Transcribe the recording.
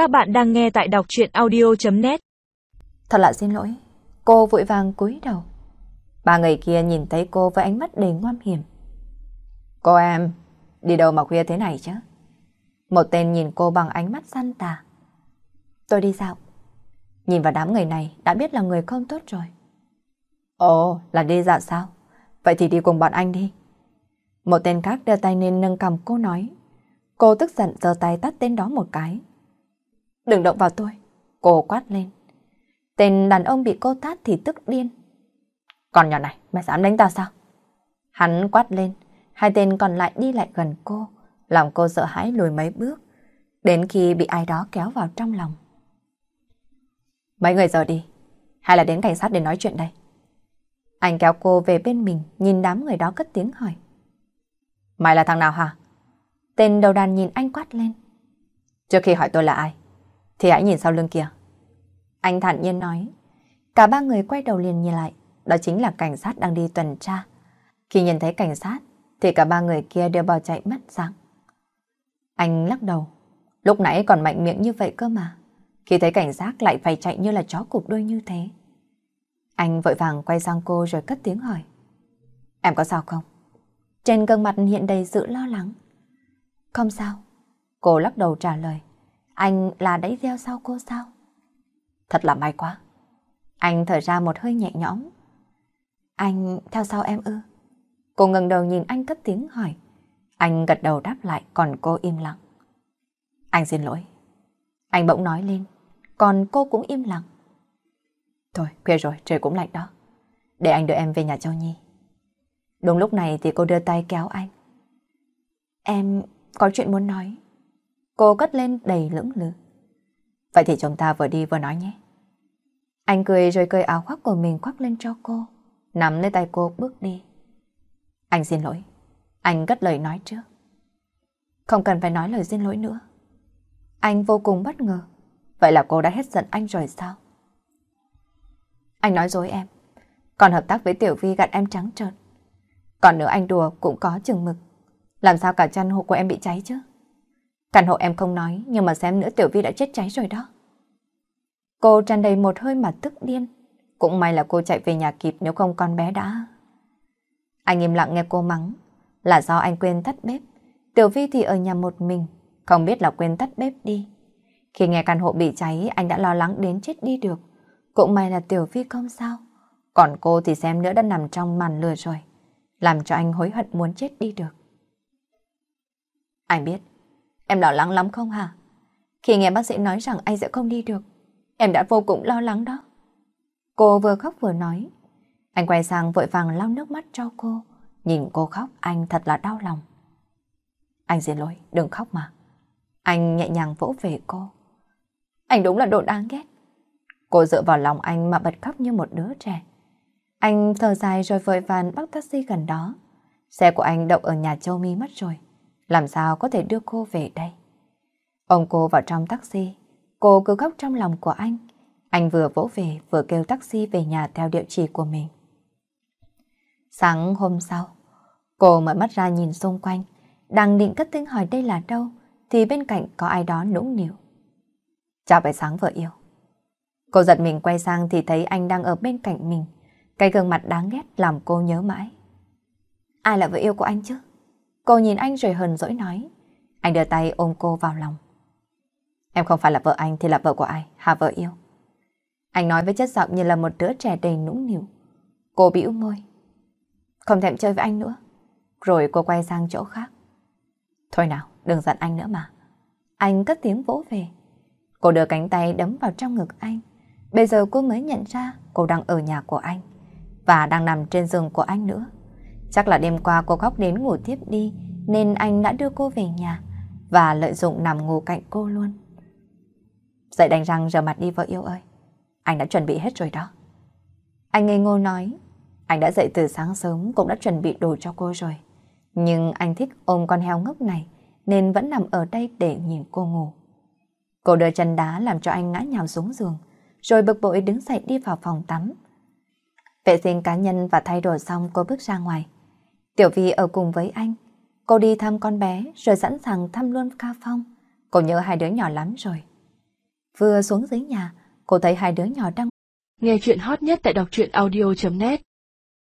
Các bạn đang nghe tại đọc chuyện audio.net Thật là xin lỗi, cô vội vàng cúi đầu. Ba người kia nhìn thấy cô với ánh mắt đầy ngoan hiểm. Cô em, đi đâu mà khuya thế này chứ? Một tên nhìn cô bằng ánh mắt săn tà. Tôi đi dạo. Nhìn vào đám người này đã biết là người không tốt rồi. Ồ, là đi dạo sao? Vậy thì đi cùng bọn anh đi. Một tên khác đưa tay lên nâng cầm cô nói. Cô tức giận giơ tay tắt tên đó một cái. Đừng động vào tôi. Cô quát lên. Tên đàn ông bị cô tát thì tức điên. Còn nhỏ này, mày dám đánh tao sao? Hắn quát lên. Hai tên còn lại đi lại gần cô. Lòng cô sợ hãi lùi mấy bước. Đến khi bị ai đó kéo vào trong lòng. Mấy người giờ đi. Hay là đến cảnh sát để nói chuyện đây? Anh kéo cô về bên mình, nhìn đám người đó cất tiếng hỏi. Mày là thằng nào hả? Tên đầu đàn nhìn anh quát lên. Trước khi hỏi tôi là ai, thì hãy nhìn sau lưng kia. Anh thản nhiên nói. Cả ba người quay đầu liền nhìn lại, đó chính là cảnh sát đang đi tuần tra. Khi nhìn thấy cảnh sát, thì cả ba người kia đều bỏ chạy mất dạng. Anh lắc đầu, lúc nãy còn mạnh miệng như vậy cơ mà. Khi thấy cảnh sát lại phải chạy như là chó cục đuôi như thế. Anh vội vàng quay sang cô rồi cất tiếng hỏi. Em có sao không? Trên gương mặt hiện đầy sự lo lắng. Không sao. Cô lắc đầu trả lời. Anh là đẩy gieo sau cô sao? Thật là may quá. Anh thở ra một hơi nhẹ nhõm. Anh theo sau em ư? Cô ngẩng đầu nhìn anh cất tiếng hỏi. Anh gật đầu đáp lại còn cô im lặng. Anh xin lỗi. Anh bỗng nói lên, còn cô cũng im lặng. Thôi, khuya rồi, trời cũng lạnh đó. Để anh đưa em về nhà Châu Nhi. Đúng lúc này thì cô đưa tay kéo anh. Em có chuyện muốn nói. Cô cất lên đầy lưỡng lự. Vậy thì chúng ta vừa đi vừa nói nhé. Anh cười rồi cởi áo khoác của mình khoác lên cho cô. Nắm lấy tay cô bước đi. Anh xin lỗi. Anh cất lời nói trước. Không cần phải nói lời xin lỗi nữa. Anh vô cùng bất ngờ. Vậy là cô đã hết giận anh rồi sao? Anh nói dối em. Còn hợp tác với Tiểu Vi gạt em trắng trợn. Còn nữa anh đùa cũng có chừng mực. Làm sao cả chăn hộ của em bị cháy chứ? Căn hộ em không nói, nhưng mà xem nữa Tiểu Vi đã chết cháy rồi đó. Cô tràn đầy một hơi mà tức điên. Cũng may là cô chạy về nhà kịp nếu không con bé đã... Anh im lặng nghe cô mắng. Là do anh quên tắt bếp. Tiểu Vi thì ở nhà một mình, không biết là quên tắt bếp đi. Khi nghe căn hộ bị cháy, anh đã lo lắng đến chết đi được. Cũng may là Tiểu Vi không sao. Còn cô thì xem nữa đã nằm trong màn lừa rồi. Làm cho anh hối hận muốn chết đi được. Anh biết, em lo lắng lắm không hả? Khi nghe bác sĩ nói rằng anh sẽ không đi được, em đã vô cùng lo lắng đó. Cô vừa khóc vừa nói. Anh quay sang vội vàng lau nước mắt cho cô. Nhìn cô khóc anh thật là đau lòng. Anh xin lỗi, đừng khóc mà. Anh nhẹ nhàng vỗ về cô. Anh đúng là đồ đáng ghét. Cô dựa vào lòng anh mà bật khóc như một đứa trẻ. Anh thở dài rồi vội vàng bắt taxi gần đó. Xe của anh đậu ở nhà Châu Mi mất rồi. Làm sao có thể đưa cô về đây? Ông cô vào trong taxi. Cô cứ khóc trong lòng của anh. Anh vừa vỗ về vừa kêu taxi về nhà theo địa chỉ của mình. Sáng hôm sau, cô mở mắt ra nhìn xung quanh. Đang định cất tiếng hỏi đây là đâu thì bên cạnh có ai đó nũng nịu. Chào buổi sáng vợ yêu. Cô giật mình quay sang thì thấy anh đang ở bên cạnh mình. Cái gương mặt đáng ghét làm cô nhớ mãi. Ai là vợ yêu của anh chứ? Cô nhìn anh rồi hờn dỗi nói. Anh đưa tay ôm cô vào lòng. Em không phải là vợ anh thì là vợ của ai, hả vợ yêu? Anh nói với chất giọng như là một đứa trẻ đầy nũng nịu. Cô bĩu môi. Không thèm chơi với anh nữa. Rồi cô quay sang chỗ khác. Thôi nào, đừng giận anh nữa mà. Anh cất tiếng vỗ về. Cô đưa cánh tay đấm vào trong ngực anh. Bây giờ cô mới nhận ra cô đang ở nhà của anh. Và đang nằm trên giường của anh nữa. Chắc là đêm qua cô khóc đến ngủ tiếp đi nên anh đã đưa cô về nhà và lợi dụng nằm ngủ cạnh cô luôn. Dậy đánh răng rửa mặt đi vợ yêu ơi. Anh đã chuẩn bị hết rồi đó. Anh ngây ngô nói, anh đã dậy từ sáng sớm cũng đã chuẩn bị đồ cho cô rồi. Nhưng anh thích ôm con heo ngốc này nên vẫn nằm ở đây để nhìn cô ngủ. Cô đưa chân đá làm cho anh ngã nhào xuống giường, rồi bực bội đứng dậy đi vào phòng tắm. Vệ sinh cá nhân và thay đồ xong cô bước ra ngoài. Tiểu Vi ở cùng với anh. Cô đi thăm con bé rồi sẵn sàng thăm luôn Ca Phong. Cô nhớ hai đứa nhỏ lắm rồi. Vừa xuống dưới nhà, cô thấy hai đứa nhỏ đang Nghe chuyện hot nhất tại đọc truyện audio.net